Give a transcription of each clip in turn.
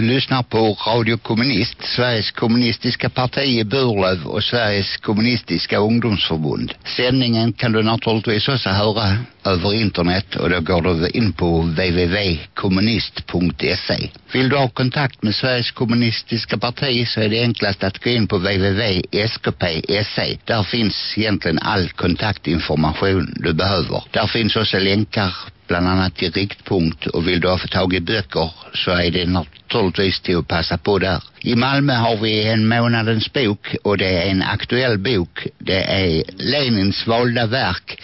Du lyssnar på Radio Kommunist, Sveriges kommunistiska parti i Burlöv och Sveriges kommunistiska ungdomsförbund. Sändningen kan du naturligtvis också höra över internet och då går du in på www.kommunist.se. Vill du ha kontakt med Sveriges kommunistiska parti så är det enklast att gå in på www.skp.se. Där finns egentligen all kontaktinformation du behöver. Där finns också länkar bland annat till riktpunkt och vill du ha fått tag i böcker så är det naturligtvis till att passa på där. I Malmö har vi en månadens bok och det är en aktuell bok. Det är Lenins valda verk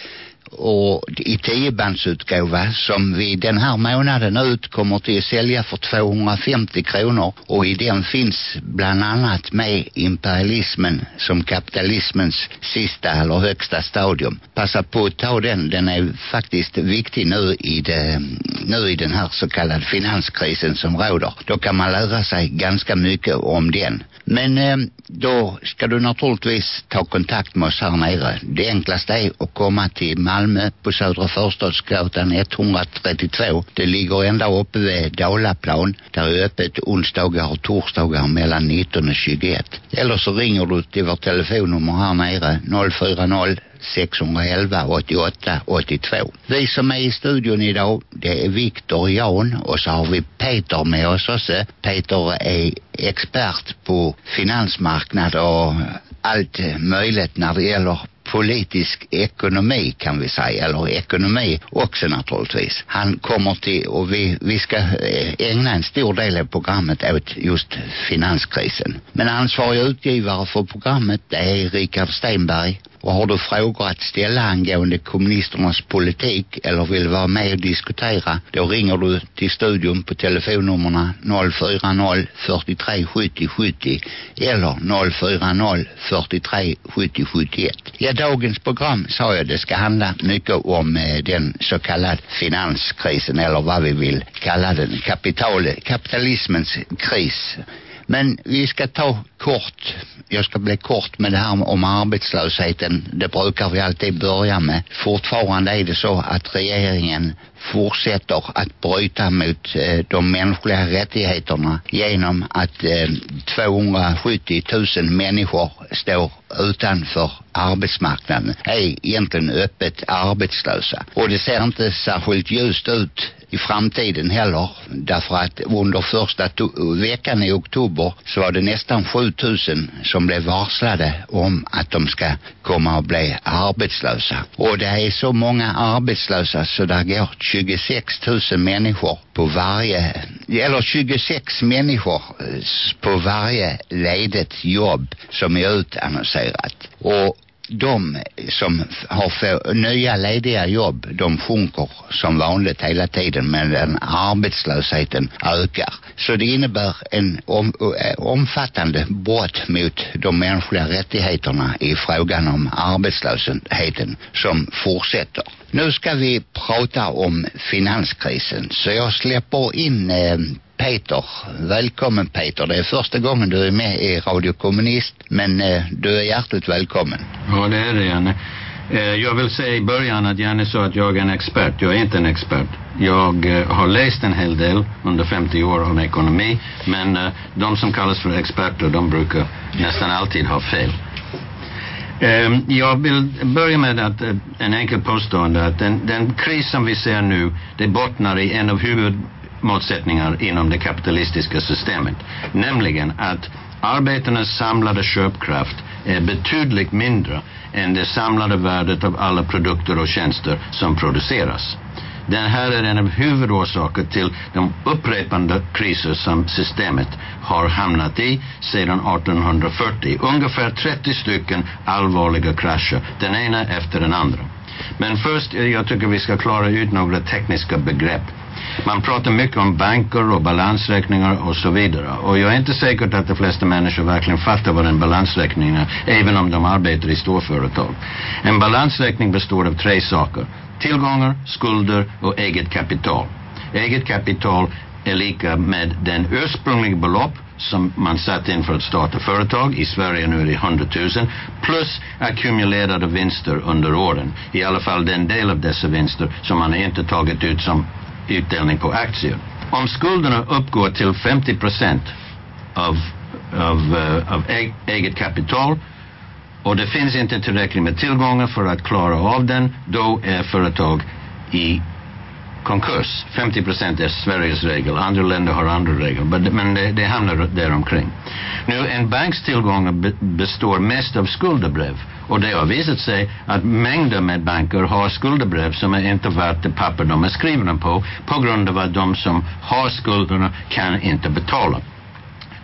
och i tiobandsutgåva som vi den här månaden ut kommer till att sälja för 250 kronor och i den finns bland annat med imperialismen som kapitalismens sista eller högsta stadium. Passa på att ta den, den är faktiskt viktig nu i, det, nu i den här så kallade finanskrisen som råder. Då kan man lära sig ganska mycket om den. Men eh, då ska du naturligtvis ta kontakt med oss här nere. Det enklaste är att komma till Malmö på Södra Förstadsgatan 132. Det ligger ända uppe vid Dalaplan. Där är öppet onsdagar och torsdagar mellan 19 och 21. Eller så ringer du till vårt telefonnummer här nere 040 611 88 82. Vi som är i studion idag det är Viktor Jan och så har vi Peter med oss också. Peter är expert på finansmarknad och allt möjligt när det gäller politisk ekonomi kan vi säga, eller ekonomi också naturligtvis. Han kommer till, och vi, vi ska eh, ägna en stor del av programmet åt just finanskrisen. Men ansvarig utgivare för programmet det är Richard Stenberg och har du frågor att ställa angående kommunisternas politik eller vill vara med och diskutera, då ringer du till studion på telefonnummerna 040 43 70 70 eller 040 43 70 71. Ja, dagens program sa jag det ska handla mycket om eh, den så kallade finanskrisen eller vad vi vill kalla den, kapital, kapitalismens kris. Men vi ska ta kort, jag ska bli kort med det här om arbetslösheten. Det brukar vi alltid börja med. Fortfarande är det så att regeringen fortsätter att bryta mot eh, de mänskliga rättigheterna genom att eh, 270 000 människor står utanför arbetsmarknaden är egentligen öppet arbetslösa. Och det ser inte särskilt ljust ut i framtiden heller. Därför att under första veckan i oktober så var det nästan 7000 som blev varslade om att de ska komma och bli arbetslösa. Och det är så många arbetslösa så där går 26 000 människor på varje, eller 26 människor eh, på varje ledigt jobb som är utannonserat. Och de som har för nya lediga jobb de sjunker som vanligt hela tiden men den arbetslösheten ökar. Så det innebär en om, eh, omfattande brott mot de mänskliga rättigheterna i frågan om arbetslösheten som fortsätter. Nu ska vi prata om finanskrisen så jag släpper in eh, Peter. Välkommen Peter. Det är första gången du är med i Radio Kommunist men eh, du är hjärtligt välkommen. Ja det är det Janne. Eh, jag vill säga i början att Janne sa att jag är en expert. Jag är inte en expert. Jag eh, har läst en hel del under 50 år om ekonomi men eh, de som kallas för experter de brukar nästan alltid ha fel. Ehm, jag vill börja med att, eh, en enkel påstående att den, den kris som vi ser nu det bottnar i en av huvud Motsättningar inom det kapitalistiska systemet. Nämligen att arbetarnas samlade köpkraft är betydligt mindre än det samlade värdet av alla produkter och tjänster som produceras. Det här är en av huvudorsakerna till de upprepande kriser som systemet har hamnat i sedan 1840. Ungefär 30 stycken allvarliga krascher, den ena efter den andra. Men först, eh, jag tycker vi ska klara ut några tekniska begrepp. Man pratar mycket om banker och balansräkningar och så vidare. Och jag är inte säker att de flesta människor verkligen fattar vad en balansräkning är, även om de arbetar i storföretag. En balansräkning består av tre saker. Tillgångar, skulder och eget kapital. Eget kapital är lika med den ursprungliga belopp som man satt in för att starta företag. I Sverige nu är det 100 000 plus ackumulerade vinster under åren. I alla fall den del av dessa vinster som man inte tagit ut som utdelning på aktier. Om skulderna uppgår till 50 procent av, av, uh, av eget kapital och det finns inte tillräckligt med tillgångar för att klara av den, då är företag i konkurs. 50 procent är Sveriges regel. Andra länder har andra regler. Men det, det hamnar där omkring. Nu, en banks tillgångar består mest av skuldebrev. Och det har visat sig att mängder med banker har skuldebrev som är inte värt det papper de är skrivna på. På grund av att de som har skulderna kan inte betala.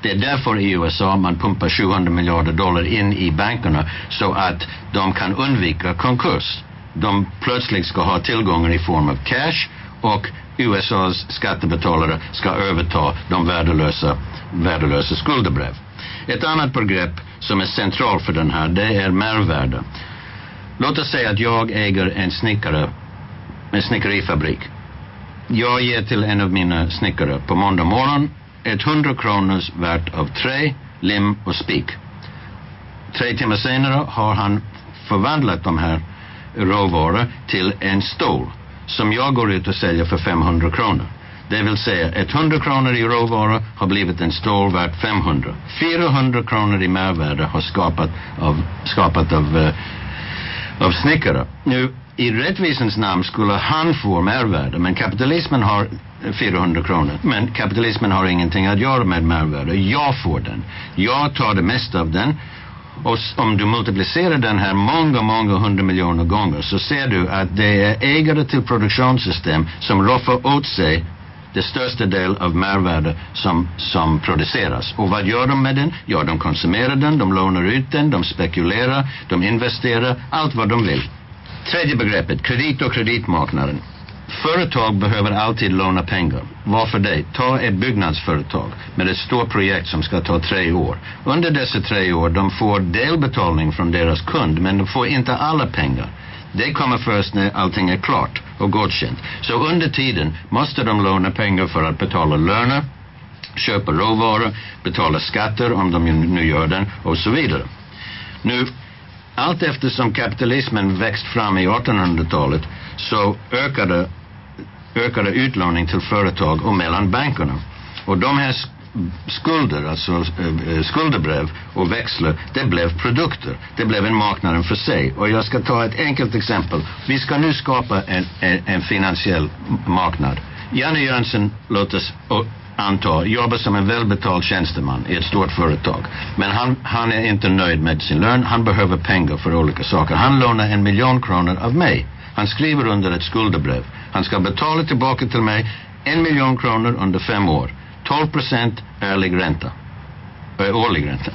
Det är därför i USA man pumpar 700 miljarder dollar in i bankerna så att de kan undvika konkurs. De plötsligt ska ha tillgångar i form av cash och USAs skattebetalare ska överta de värdelösa, värdelösa skuldebrev. Ett annat begrepp som är centralt för den här, det är mervärde. Låt oss säga att jag äger en snickare, en snickerifabrik. Jag ger till en av mina snickare på måndag morgon ett hundra kronors värt av trä, lim och spik. Tre timmar senare har han förvandlat de här råvaror till en stol som jag går ut och säljer för 500 kronor. Det vill säga 100 kronor i råvara har blivit en stål värt 500. 400 kronor i mervärde har skapat av, skapat av, uh, av snickare. Nu, i rättvisans namn skulle han få mervärde, men kapitalismen har 400 kronor. Men kapitalismen har ingenting att göra med mervärde. Jag får den. Jag tar det mesta av den och om du multiplicerar den här många, många hundra miljoner gånger så ser du att det är ägare till produktionssystem som roffar åt sig det största del av mervärde som, som produceras. Och vad gör de med den? Ja, de konsumerar den, de lånar ut den, de spekulerar, de investerar, allt vad de vill. Tredje begreppet, kredit och kreditmarknaden. Företag behöver alltid låna pengar. Varför det? Ta ett byggnadsföretag med ett stort projekt som ska ta tre år. Under dessa tre år de får delbetalning från deras kund men de får inte alla pengar. Det kommer först när allting är klart och godkänt. Så under tiden måste de låna pengar för att betala löner, köpa råvaror, betala skatter om de nu gör den och så vidare. Nu, allt eftersom kapitalismen växt fram i 1800-talet så ökade ökade utlåning till företag och mellan bankerna. Och de här skulder, alltså eh, eh, skuldebrev och växlar, det blev produkter. Det blev en marknad för sig. Och jag ska ta ett enkelt exempel. Vi ska nu skapa en, en, en finansiell marknad. Janne Jönsson, låt oss anta, jobbar som en välbetald tjänsteman i ett stort företag. Men han, han är inte nöjd med sin lön. Han behöver pengar för olika saker. Han lånar en miljon kronor av mig. Han skriver under ett skuldebrev. Han ska betala tillbaka till mig en miljon kronor under fem år. 12 procent ärlig ränta. Äh, årlig ränta.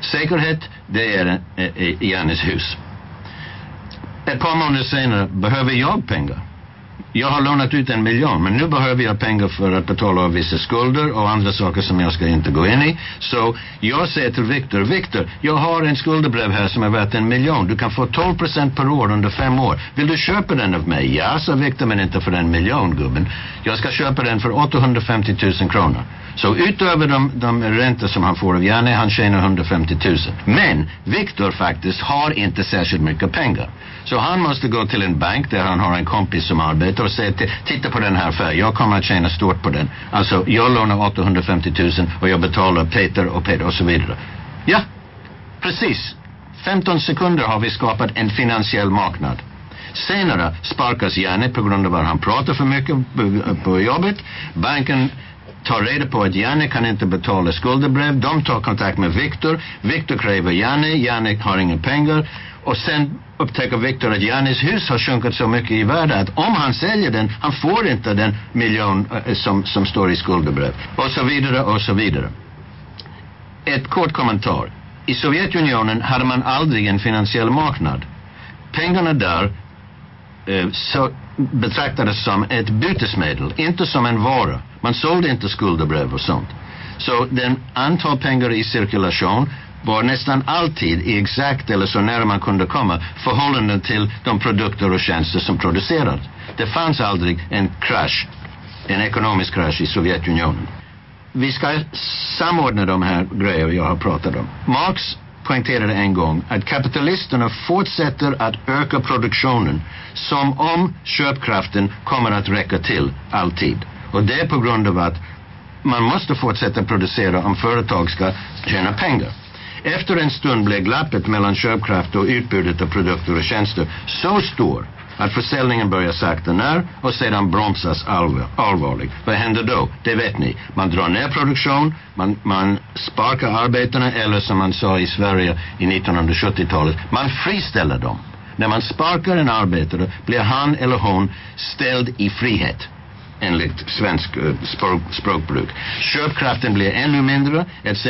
Säkerhet, det är eh, i Jannes hus. Ett par månader senare behöver jag pengar. Jag har lånat ut en miljon men nu behöver jag pengar för att betala av vissa skulder och andra saker som jag ska inte gå in i. Så jag säger till Viktor, Viktor, jag har en skuldebrev här som är värt en miljon. Du kan få 12 procent per år under fem år. Vill du köpa den av mig? Ja, sa Viktor, men inte för en miljon gubben. Jag ska köpa den för 850 000 kronor. Så utöver de, de räntor som han får av Janne, han tjänar 150 000. Men Viktor faktiskt har inte särskilt mycket pengar. Så han måste gå till en bank där han har en kompis som arbetar och säger titta på den här affären, jag kommer att tjäna stort på den. Alltså jag lånar 850 000 och jag betalar Peter och Peter och så vidare. Ja, precis. 15 sekunder har vi skapat en finansiell marknad. Senare sparkas Janne på grund av att han pratar för mycket på jobbet. Banken tar reda på att Janne kan inte betala skuldebrev. De tar kontakt med Viktor. Viktor kräver Janne. Janne har inga pengar. Och sen upptäcker Victor att Janis hus har sjunkit så mycket i värde att om han säljer den, han får inte den miljon eh, som, som står i skuldebrev. Och så vidare och så vidare. Ett kort kommentar. I Sovjetunionen hade man aldrig en finansiell marknad. Pengarna där eh, så betraktades som ett bytesmedel, inte som en vara. Man sålde inte skuldebrev och sånt. Så den antal pengar i cirkulation var nästan alltid i exakt eller så nära man kunde komma förhållanden till de produkter och tjänster som producerades. Det fanns aldrig en krasch, en ekonomisk krasch i Sovjetunionen. Vi ska samordna de här grejer jag har pratat om. Marx poängterade en gång att kapitalisterna fortsätter att öka produktionen som om köpkraften kommer att räcka till alltid. Och det är på grund av att man måste fortsätta producera om företag ska tjäna pengar. Efter en stund blev glappet mellan köpkraft och utbudet av produkter och tjänster så stor att försäljningen börjar sakta ner och sedan bromsas allvar, allvarligt. Vad händer då? Det vet ni. Man drar ner produktion, man, man sparkar arbetarna eller som man sa i Sverige i 1970-talet, man friställer dem. När man sparkar en arbetare blir han eller hon ställd i frihet enligt svensk eh, språk, språkbruk. Köpkraften blir ännu mindre etc.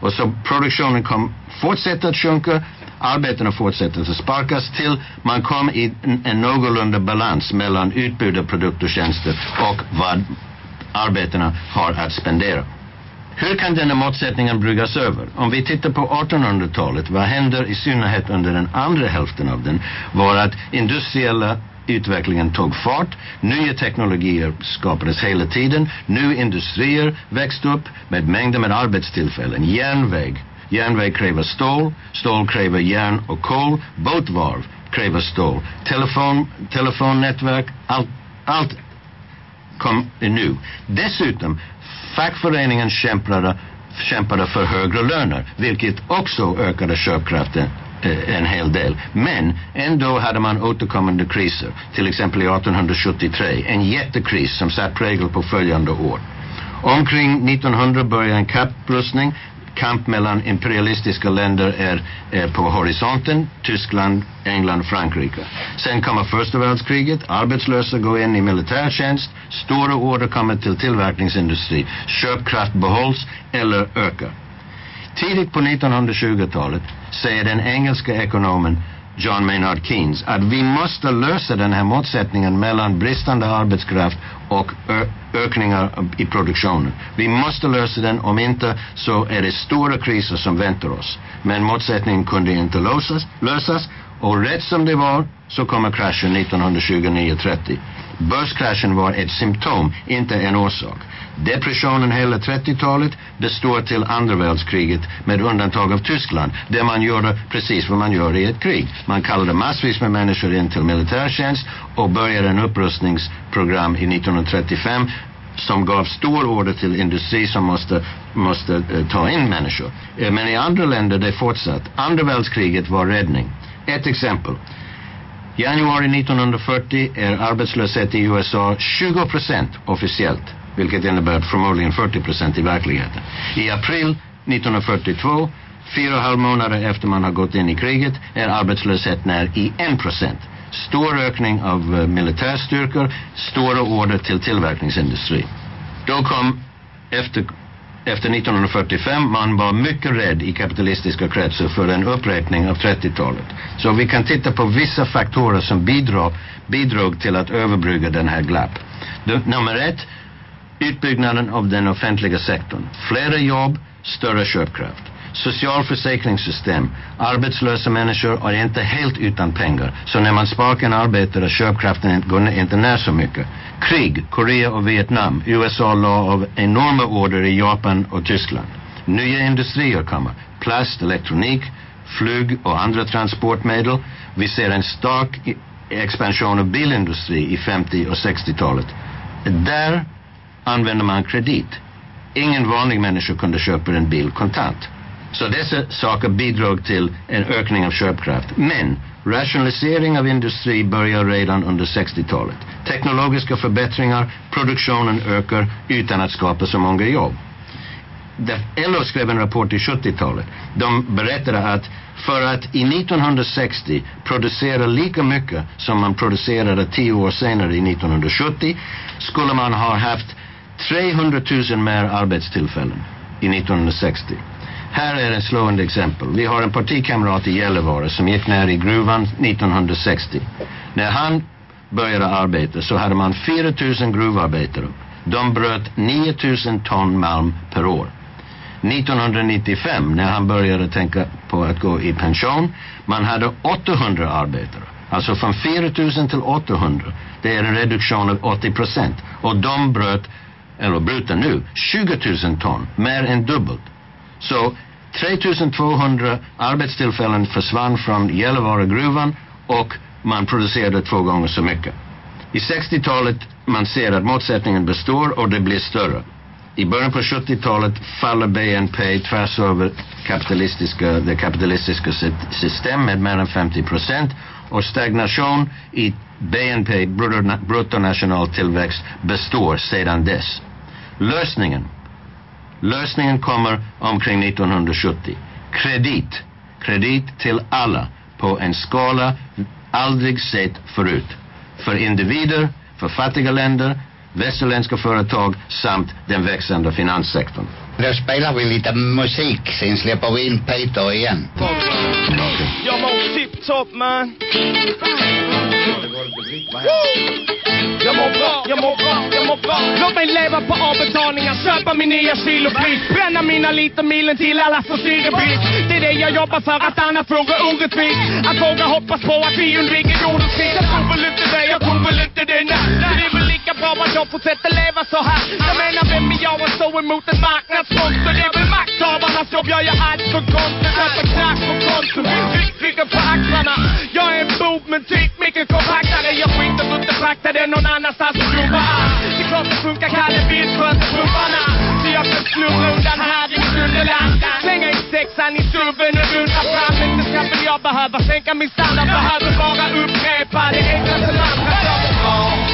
Och så produktionen kom, fortsätter att sjunka, arbetarna fortsätter att sparkas till man kom i en, en någorlunda balans mellan utbud av produkter och tjänster och vad arbetarna har att spendera. Hur kan denna motsättningen bryggas över? Om vi tittar på 1800-talet, vad händer i synnerhet under den andra hälften av den, var att industriella utvecklingen tog fart. Nya teknologier skapades hela tiden. Nya industrier växte upp med mängder med arbetstillfällen. Järnväg. Järnväg kräver stål. Stål kräver järn och kol. Båtvarv kräver stål. Telefon, telefonnätverk. Allt, allt kom nu. Dessutom, fackföreningen kämpade, kämpade för högre löner, vilket också ökade köpkraften eh, en hel del. Men ändå hade man återkommande kriser. Till exempel i 1873. En jättekris som satt prägel på följande år. Omkring 1900 började en kapprustning. Kamp mellan imperialistiska länder är, är på horisonten. Tyskland, England, Frankrike. Sen kommer första världskriget. Arbetslösa går in i militärtjänst. Stora order kommer till tillverkningsindustri. Köpkraft behålls eller ökar. Tidigt på 1920-talet säger den engelska ekonomen John Maynard Keynes att vi måste lösa den här motsättningen mellan bristande arbetskraft och ökningar i produktionen. Vi måste lösa den, om inte så är det stora kriser som väntar oss. Men motsättningen kunde inte lösas, lösas och rätt som det var så kommer kraschen 1929-30. Börskraschen var ett symptom, inte en orsak. Depressionen hela 30-talet består till andra världskriget med undantag av Tyskland där man gjorde precis vad man gör i ett krig. Man kallade massvis med människor in till militärtjänst och började en upprustningsprogram i 1935 som gav stor order till industri som måste, måste uh, ta in människor. Uh, men i andra länder det fortsatt. Andra världskriget var räddning. Ett exempel. Januari 1940 är arbetslöshet i USA 20 procent officiellt vilket innebär förmodligen 40 procent i verkligheten. I april 1942, fyra och halv månader efter man har gått in i kriget, är arbetslöshet när i 1 procent. Stor ökning av eh, militärstyrkor, stora order till tillverkningsindustri. Då kom efter efter 1945 man var mycket rädd i kapitalistiska kretsar för en uppräkning av 30-talet. Så vi kan titta på vissa faktorer som bidrog, bidrog till att överbrygga den här glapp. nummer ett, utbyggnaden av den offentliga sektorn. Flera jobb, större köpkraft. Socialförsäkringssystem. Arbetslösa människor är inte helt utan pengar. Så när man sparkar en arbetare köpkraften går inte ner så mycket. Krig, Korea och Vietnam. USA la av enorma order i Japan och Tyskland. Nya industrier kommer. Plast, elektronik, flyg och andra transportmedel. Vi ser en stark expansion av bilindustri i 50 och 60-talet. Där använder man kredit. Ingen vanlig människa kunde köpa en bil kontant. Så dessa saker bidrog till en ökning av köpkraft. Men rationalisering av industri börjar redan under 60-talet. Teknologiska förbättringar, produktionen ökar utan att skapa så många jobb. LO skrev en rapport i 70-talet. De berättade att för att i 1960 producera lika mycket som man producerade tio år senare i 1970 skulle man ha haft 300 000 mer arbetstillfällen i 1960. Här är ett slående exempel. Vi har en partikamrat i Gällivare som gick ner i gruvan 1960. När han började arbeta så hade man 4 000 gruvarbetare. De bröt 9 000 ton malm per år. 1995 när han började tänka på att gå i pension, man hade 800 arbetare. Alltså från 4 000 till 800. Det är en reduktion av 80 procent. Och de bröt eller bruten nu, 20 000 ton, mer än dubbelt. Så 3200 arbetstillfällen försvann från Gällivare gruvan och man producerade två gånger så mycket. I 60-talet man ser att motsättningen består och det blir större. I början på 70-talet faller BNP tvärs över kapitalistiska, det kapitalistiska systemet med mer än 50 procent och stagnation i BNP, bruttonationaltillväxt, består sedan dess. Lösningen Lösningen kommer omkring 1970. Kredit. Kredit till alla på en skala aldrig sett förut. För individer, för fattiga länder, västerländska företag samt den växande finanssektorn. Då spelar vi lite musik, sen släpper vi in Peter igen. Jag mår tipptopp man. Jag mår bra, jag mår bra, jag mår bra. Låt mig leva på avbetalningar, köpa min nya kilopris. Bränna mina liter milen till alla som syrebrist. Det är det jag jobbar för, att annars vore orättvist. Att våga hoppas på att vi undviker jordens kris. Jag tror väl inte det, jag tror väl inte det, nej. Lika bra att jag fortsätter leva så här. Jag menar, vem är jag att stå emot ett marknadsmonster? Det är väl makthavarnas jobb, jag gör allt för konsten. Köper knark på Konsum, rycker på axlarna. Jag är en bov, men typ mycket kompaktare. Jag skiter inte frakta det någon annanstans och jobba Det är klart det funkar, Kalle Bildt sköter pumparna. Så jag kan snurra undan här i Sunderland. Slänga in sexan i subben och runda fram. Inte ska väl jag behöva sänka min standard. Behöver bara upprepa det enklaste mantrat. Jag mår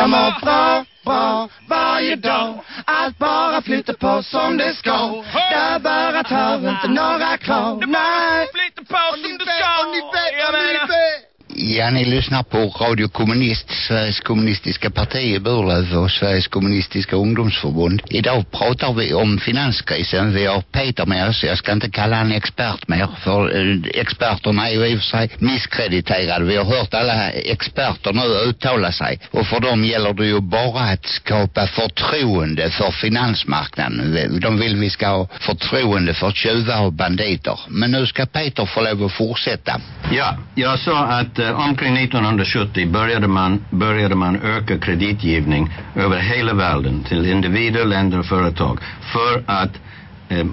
jag mår bra, bra varje dag. Allt bara flyter på som det ska. Där bara tar inte några krav. Nej. Flyter på som det ska. Och ni vet, och ni vet. Ja, ni lyssnar på Radio Kommunist, Sveriges kommunistiska parti i Burlöv och Sveriges kommunistiska ungdomsförbund. Idag pratar vi om finanskrisen. Vi har Peter med oss. Jag ska inte kalla han expert mer, för eh, experterna är ju i och för sig misskrediterade. Vi har hört alla experter nu uttala sig. Och för dem gäller det ju bara att skapa förtroende för finansmarknaden. De vill vi ska ha förtroende för tjuvar och banditer. Men nu ska Peter få lov att fortsätta. Ja, jag sa att eh, omkring 1970 började man, började man öka kreditgivning över hela världen till individer, länder och företag för att eh,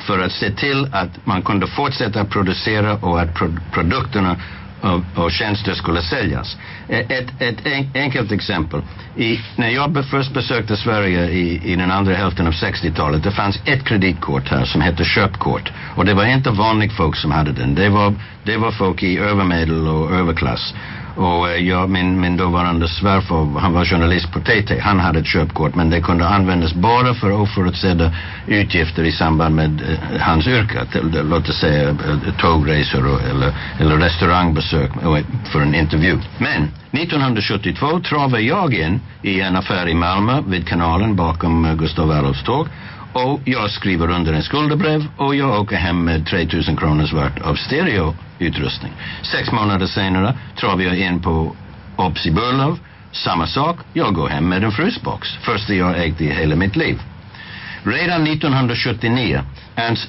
för att se till att man kunde fortsätta producera och att pro produkterna och, och tjänster skulle säljas. E, ett, ett en, enkelt exempel. I, när jag först besökte Sverige i, i den andra hälften av 60-talet det fanns ett kreditkort här som hette köpkort. Och det var inte vanligt folk som hade den. Det var, det var folk i övermedel och överklass. Och ja, jag, min, min dåvarande svärfar, han var journalist på TT, han hade ett köpkort men det kunde användas bara för oförutsedda utgifter i samband med eh, hans yrke. Till, eh, låt oss säga eh, tågresor eller, eller restaurangbesök eh, för en intervju. Men 1972 travade jag in i en affär i Malmö vid kanalen bakom Gustav Adolfs tåg och jag skriver under en skuldebrev och jag åker hem med 3000 kronors värt av stereoutrustning. Sex månader senare travar jag in på Obs i Burlöv. Samma sak, jag går hem med en frysbox. Första jag ägt i hela mitt liv. Redan 1979,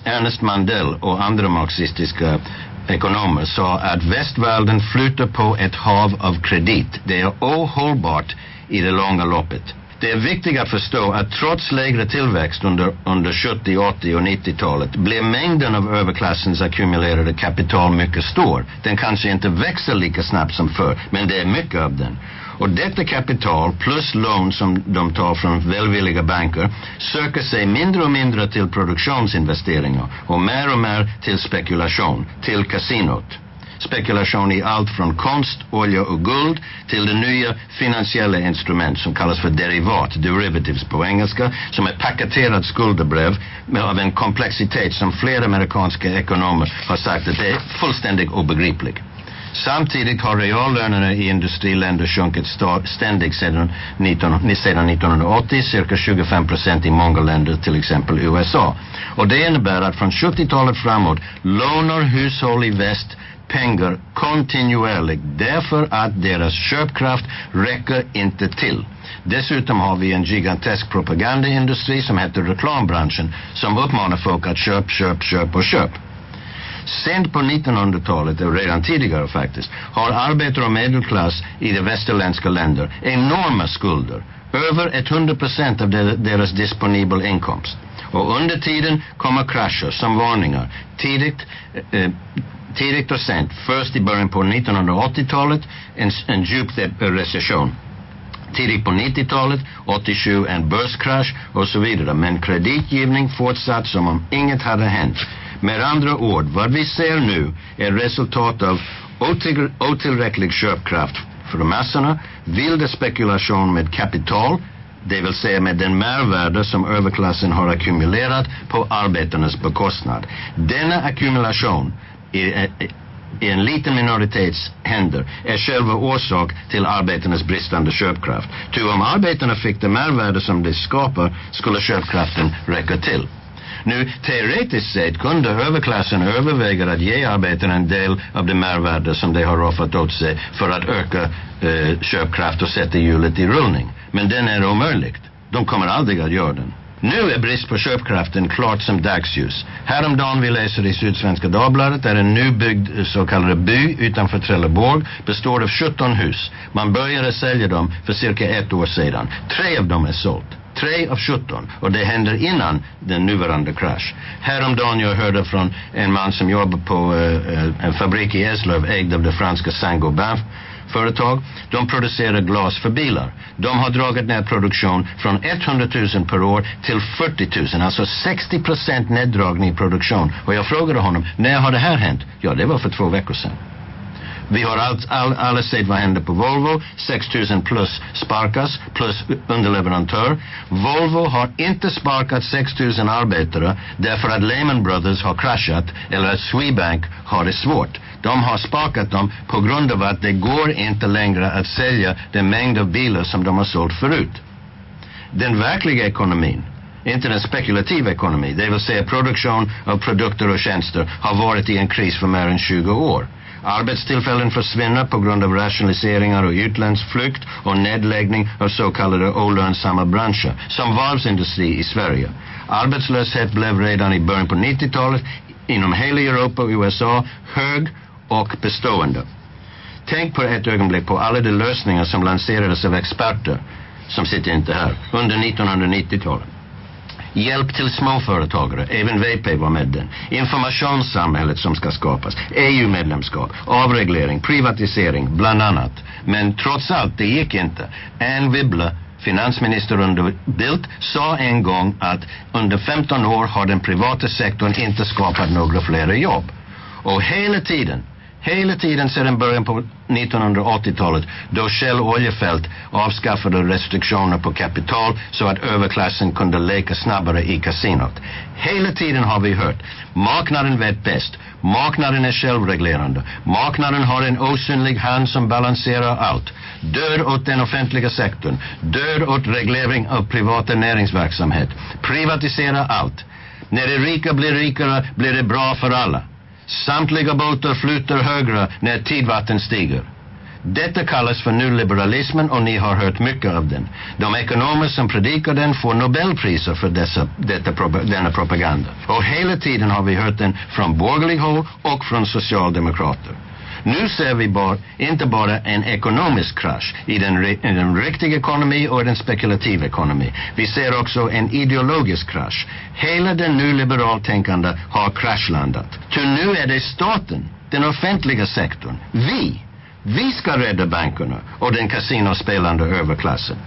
Ernest Mandel och andra marxistiska ekonomer sa att västvärlden flyter på ett hav av kredit. Det är ohållbart i det långa loppet. Det är viktigt att förstå att trots lägre tillväxt under, under 70, 80 och 90-talet blir mängden av överklassens ackumulerade kapital mycket stor. Den kanske inte växer lika snabbt som förr, men det är mycket av den. Och detta kapital plus lån som de tar från välvilliga banker söker sig mindre och mindre till produktionsinvesteringar och mer och mer till spekulation, till kasinot spekulation i allt från konst, olja och guld till det nya finansiella instrument som kallas för derivat, derivatives på engelska, som är paketerat skuldebrev med av en komplexitet som flera amerikanska ekonomer har sagt att det är fullständigt obegripligt. Samtidigt har reallönerna i industriländer sjunkit ständigt sedan, 19, sedan 1980, cirka 25 procent i många länder, till exempel USA. Och det innebär att från 70-talet framåt lånar hushåll i väst pengar kontinuerligt därför att deras köpkraft räcker inte till. Dessutom har vi en gigantisk propagandaindustri som heter reklambranschen som uppmanar folk att köp, köp, köp och köp. Sent på 1900-talet, och redan tidigare faktiskt, har arbetare och medelklass i de västerländska länder enorma skulder Över 100 procent av deras disponibel inkomst. Och under tiden kommer krascher som varningar. Tidigt, eh, tidigt och sent. Först i början på 1980-talet en, en djup recession. Tidigt på 90-talet, 87 en börskrasch och så vidare. Men kreditgivning fortsatt som om inget hade hänt. Med andra ord, vad vi ser nu är resultat av otill, otillräcklig köpkraft för massorna, vilda spekulation med kapital, det vill säga med den mervärde som överklassen har ackumulerat på arbetarnas bekostnad. Denna ackumulation i, i en liten minoritets händer är själva orsak till arbetarnas bristande köpkraft. Ty om arbetarna fick det mervärde som de skapar skulle köpkraften räcka till. Nu, teoretiskt sett kunde överklassen överväga att ge arbetarna en del av det mervärde som de har roffat åt sig för att öka eh, köpkraft och sätta hjulet i rullning. Men den är omöjligt. De kommer aldrig att göra den. Nu är brist på köpkraften klart som dagsljus. Häromdagen vi läser i Sydsvenska Dagbladet är en nybyggd eh, så kallad by utanför Trelleborg består av 17 hus. Man började sälja dem för cirka ett år sedan. Tre av dem är sålt. Tre av 17 och det händer innan den nuvarande krasch. Häromdagen jag hörde från en man som jobbar på uh, en fabrik i Eslöv ägd av det franska Saint-Gobain företag. De producerar glas för bilar. De har dragit ner produktion från 100 000 per år till 40 000. Alltså 60 procent neddragning i produktion. Och jag frågade honom, när har det här hänt? Ja, det var för två veckor sedan. Vi har allt, all, alla sett vad händer på Volvo. 6 000 plus sparkas, plus underleverantör. Volvo har inte sparkat 6 000 arbetare därför att Lehman Brothers har kraschat eller att Swebank har det svårt. De har sparkat dem på grund av att det går inte längre att sälja den mängd av bilar som de har sålt förut. Den verkliga ekonomin inte den spekulativa ekonomin, det vill säga produktion av produkter och tjänster, har varit i en kris för mer än 20 år. Arbetstillfällen försvinner på grund av rationaliseringar och utlandsflykt och nedläggning av så kallade olönsamma branscher, som varvsindustri i Sverige. Arbetslöshet blev redan i början på 90-talet inom hela Europa och USA hög och bestående. Tänk på ett ögonblick på alla de lösningar som lanserades av experter som sitter inte här under 1990-talet. Hjälp till småföretagare, även VP var med den. Informationssamhället som ska skapas. EU-medlemskap, avreglering, privatisering, bland annat. Men trots allt, det gick inte. Anne Wibble finansminister under Bildt sa en gång att under 15 år har den privata sektorn inte skapat några fler jobb. Och hela tiden Hela tiden sedan början på 1980-talet då Shell Oljefält avskaffade restriktioner på kapital så att överklassen kunde leka snabbare i kasinot. Hela tiden har vi hört marknaden vet bäst. Marknaden är självreglerande. Marknaden har en osynlig hand som balanserar allt. Död åt den offentliga sektorn. Död åt reglering av privata näringsverksamhet. Privatisera allt. När de rika blir rikare blir det bra för alla. Samtliga båtar flyter högre när tidvatten stiger. Detta kallas för nyliberalismen och ni har hört mycket av den. De ekonomer som predikar den får Nobelpriser för dessa, detta, denna propaganda. Och hela tiden har vi hört den från borgerlig håll och från socialdemokrater. Nu ser vi bara, inte bara en ekonomisk krasch i den, i den riktiga ekonomi och den spekulativa ekonomi. Vi ser också en ideologisk krasch. Hela den nyliberal tänkande har kraschlandat. Ty nu är det staten, den offentliga sektorn, vi, vi ska rädda bankerna och den kasinospelande överklassen.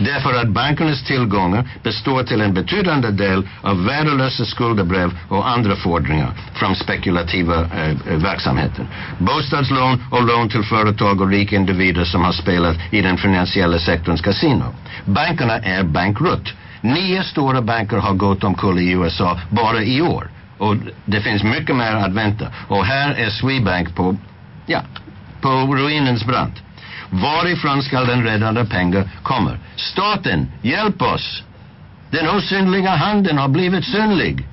Därför att bankernas tillgångar består till en betydande del av värdelösa skuldebrev och andra fordringar från spekulativa eh, eh, verksamheter. Bostadslån och lån till företag och rika individer som har spelat i den finansiella sektorns kasino. Bankerna är bankrutt. Nio stora banker har gått omkull i USA bara i år. Och det finns mycket mer att vänta. Och här är Swebank på, ja, på ruinens brant. Varifrån ska den räddande pengar komma? Staten, hjälp oss! Den osynliga handen har blivit synlig.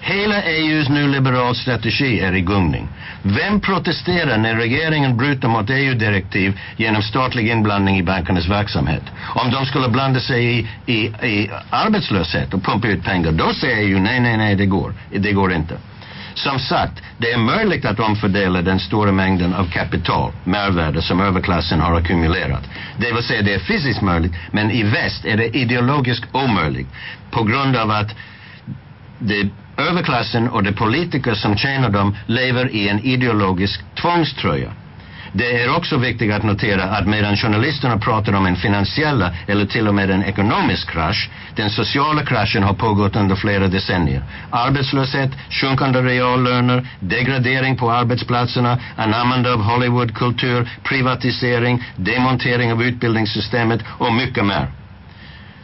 Hela EUs nyliberal strategi är i gungning. Vem protesterar när regeringen bryter mot EU-direktiv genom statlig inblandning i bankernas verksamhet? Om de skulle blanda sig i, i, i arbetslöshet och pumpa ut pengar, då säger EU nej, nej, nej, det går. Det går inte. Som sagt, det är möjligt att omfördela den stora mängden av kapital, mervärde som överklassen har ackumulerat. Det vill säga det är fysiskt möjligt, men i väst är det ideologiskt omöjligt på grund av att det överklassen och de politiker som tjänar dem lever i en ideologisk tvångströja. Det är också viktigt att notera att medan journalisterna pratar om en finansiella eller till och med en ekonomisk krasch, den sociala kraschen har pågått under flera decennier. Arbetslöshet, sjunkande reallöner, degradering på arbetsplatserna, anammande av Hollywoodkultur, privatisering, demontering av utbildningssystemet och mycket mer.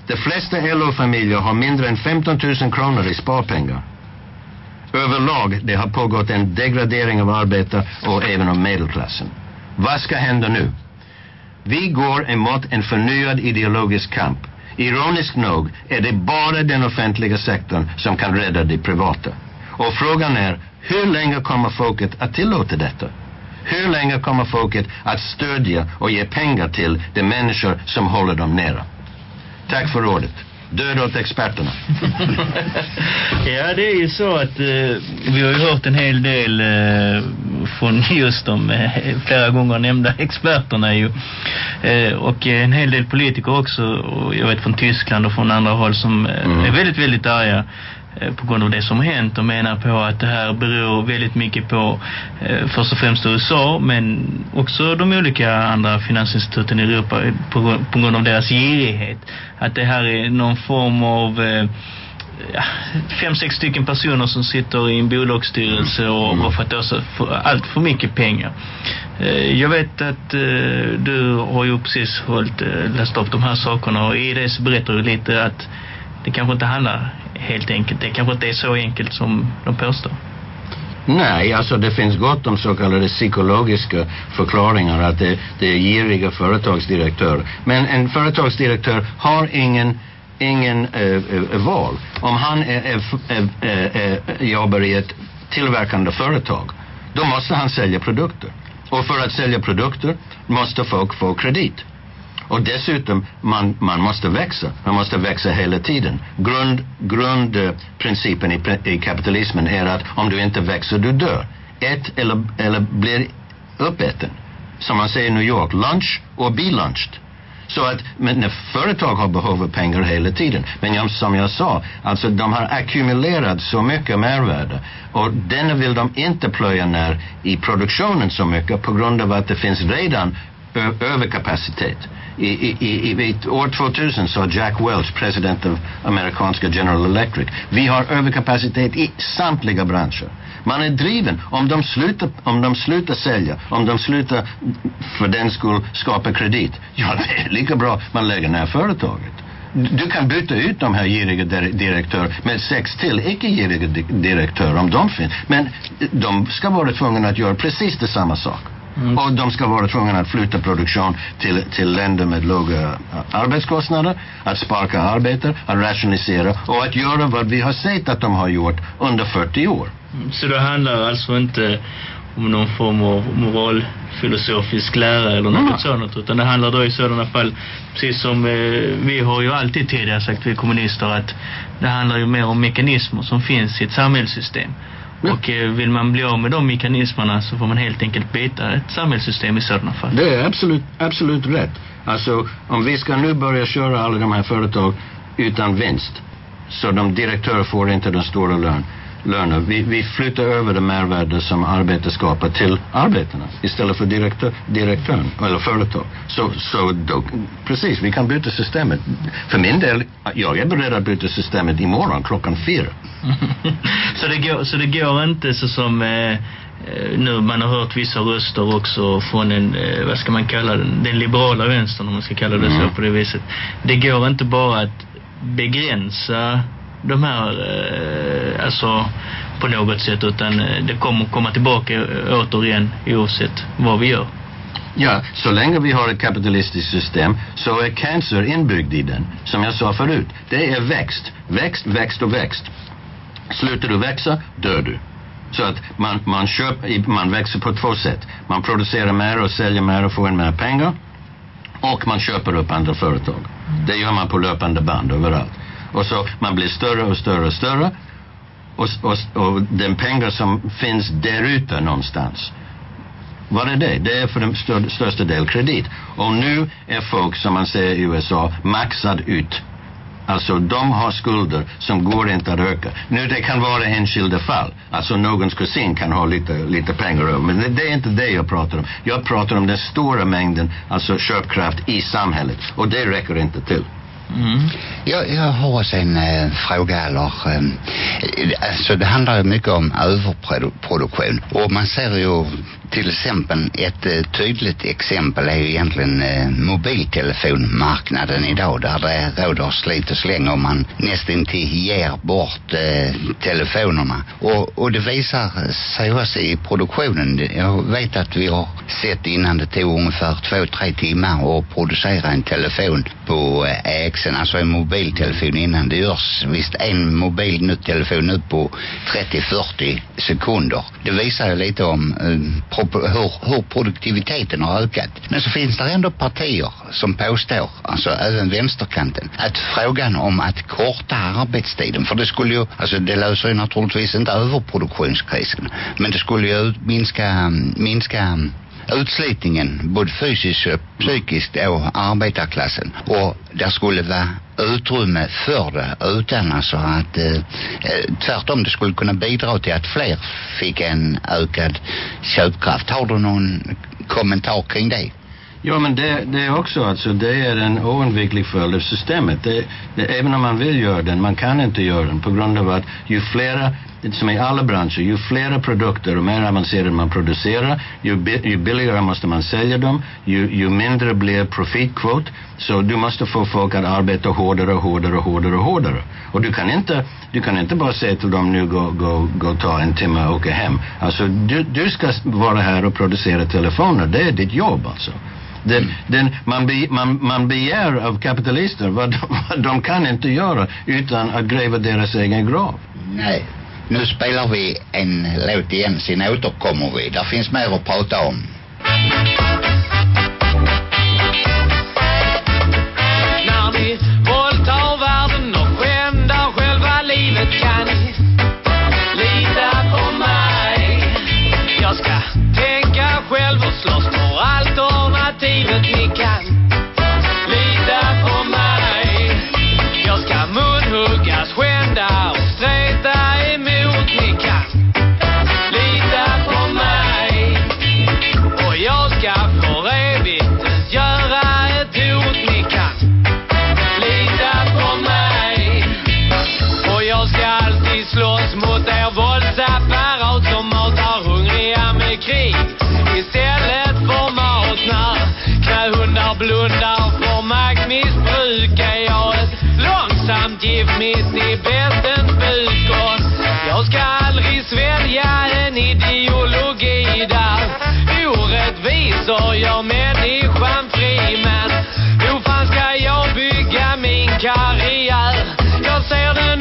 De flesta LO-familjer har mindre än 15 000 kronor i sparpengar. Överlag det har pågått en degradering av arbetare och även av medelklassen. Vad ska hända nu? Vi går emot en förnyad ideologisk kamp. Ironiskt nog är det bara den offentliga sektorn som kan rädda det privata. Och frågan är, hur länge kommer folket att tillåta detta? Hur länge kommer folket att stödja och ge pengar till de människor som håller dem nere? Tack för rådet. Död åt experterna. ja, det är ju så att eh, vi har ju hört en hel del eh, från just de eh, flera gånger nämnda experterna ju. Eh, och en hel del politiker också, och jag vet från Tyskland och från andra håll som eh, mm. är väldigt, väldigt arga på grund av det som har hänt och menar på att det här beror väldigt mycket på eh, först och främst USA men också de olika andra finansinstituten i Europa på, på grund av deras girighet. Att det här är någon form av eh, fem, sex stycken personer som sitter i en bolagsstyrelse och mm. har fått åt för allt för mycket pengar. Eh, jag vet att eh, du har ju precis hållit, eh, läst upp de här sakerna och i det så berättar du lite att det kanske inte handlar helt enkelt. Det kanske inte är så enkelt som de påstår. Nej, alltså det finns gott om så kallade psykologiska förklaringar att det, det är giriga företagsdirektörer. Men en företagsdirektör har ingen ingen äh, äh, val. Om han är, är, är, jobbar i ett tillverkande företag, då måste han sälja produkter. Och för att sälja produkter måste folk få kredit. Och dessutom, man, man måste växa. Man måste växa hela tiden. Grund, grundprincipen i, i kapitalismen är att om du inte växer, du dör. Ett eller, eller blir uppäten. Som man säger i New York, lunch och be lunched. Så att men när företag har behov av pengar hela tiden. Men jag, som jag sa, alltså de har ackumulerat så mycket mervärde. Och den vill de inte plöja ner i produktionen så mycket på grund av att det finns redan överkapacitet. I, i, i, i år 2000 sa Jack Welch, president av amerikanska General Electric, vi har överkapacitet i samtliga branscher. Man är driven. Om de slutar, om de slutar sälja, om de slutar för den skull skapa kredit, ja det är lika bra man lägger ner företaget. Du kan byta ut de här giriga direktörer med sex till icke-giriga direktörer om de finns. Men de ska vara tvungna att göra precis det samma sak. Mm. Och de ska vara tvungna att flytta produktion till, till länder med låga arbetskostnader, att sparka arbetare, att rationalisera och att göra vad vi har sett att de har gjort under 40 år. Mm. Så det handlar alltså inte om någon form av moralfilosofisk lära eller något mm. sådant utan det handlar då i sådana fall precis som eh, vi har ju alltid tidigare sagt vi kommunister att det handlar ju mer om mekanismer som finns i ett samhällssystem och eh, vill man bli av med de mekanismerna så får man helt enkelt byta ett samhällssystem i sådana fall. Det är absolut, absolut rätt. Alltså om vi ska nu börja köra alla de här företag utan vinst så de direktörer får inte den stora lön löner. Vi, vi flyttar över det mervärde som arbete skapar till arbetarna istället för direktör, direktören eller företag. Så, så då, precis, vi kan byta systemet. För min del, jag är beredd att byta systemet imorgon klockan fyra. så, det går, så det går inte så som eh, nu man har hört vissa röster också från en, eh, vad ska man kalla den, den liberala vänstern om man ska kalla det mm. så på det viset. Det går inte bara att begränsa de här eh, alltså på något sätt utan eh, det kommer komma tillbaka återigen oavsett vad vi gör. Ja, så länge vi har ett kapitalistiskt system så är cancer inbyggd i den. Som jag sa förut, det är växt. Växt, växt och växt. Slutar du växa, dör du. Så att man, man, köper, man växer på två sätt. Man producerar mer och säljer mer och får in mer pengar. Och man köper upp andra företag. Det gör man på löpande band överallt. Och så man blir större och större och större. och, och, och den pengar som finns där ute någonstans. Vad är det? Det är för den stör, största del kredit. Och nu är folk, som man säger i USA, maxad ut. Alltså de har skulder som går inte att öka. Nu det kan vara enskilda fall. Alltså någons kusin kan ha lite, lite pengar över. Men det, det är inte det jag pratar om. Jag pratar om den stora mängden, alltså köpkraft i samhället. Och det räcker inte till. Mm. Jag, jag har också en eh, fråga eller eh, alltså det handlar ju mycket om överproduktion. Och man ser ju till exempel ett eh, tydligt exempel är ju egentligen eh, mobiltelefonmarknaden idag där det råder slit och släng och man nästan till ger bort eh, telefonerna. Och, och det visar sig också i produktionen. Jag vet att vi har sett innan det tog ungefär två, tre timmar att producera en telefon på eh, alltså en mobiltelefon innan det görs. Visst en mobiltelefon nu på 30-40 sekunder. Det visar ju lite om eh, hur, hur produktiviteten har ökat. Men så finns det ändå partier som påstår, alltså även vänsterkanten, att frågan om att korta arbetstiden, för det skulle ju, alltså det löser ju naturligtvis inte överproduktionskrisen, men det skulle ju minska, minska utslitningen både fysiskt och psykiskt av arbetarklassen och där skulle vara utrymme för det utan alltså att eh, eh, tvärtom det skulle kunna bidra till att fler fick en ökad köpkraft. Har du någon kommentar kring det? Ja, men det, det är också alltså, det är en oundviklig följd av systemet. Det, det, även om man vill göra den, man kan inte göra den på grund av att ju flera som i alla branscher, ju flera produkter och mer avancerade man producerar, ju, ju billigare måste man sälja dem, ju, ju mindre blir profitkvot. Så du måste få folk att arbeta hårdare och hårdare och hårdare och hårdare. Och du kan inte, du kan inte bara säga till dem nu gå, gå, gå ta en timme och åka hem. Alltså du, du ska vara här och producera telefoner, det är ditt jobb alltså. Den, mm. den, man, be, man, man begär av kapitalister vad de, vad de kan inte göra utan att gräva deras egen grav. Nej. Nu spelar vi en låt igen, sen återkommer vi. Där finns mer att prata om. När ni våldtar världen och skändar själva livet kan ni lita på mig. Jag ska tänka själv och slåss för alternativet karriär? Jag ser det.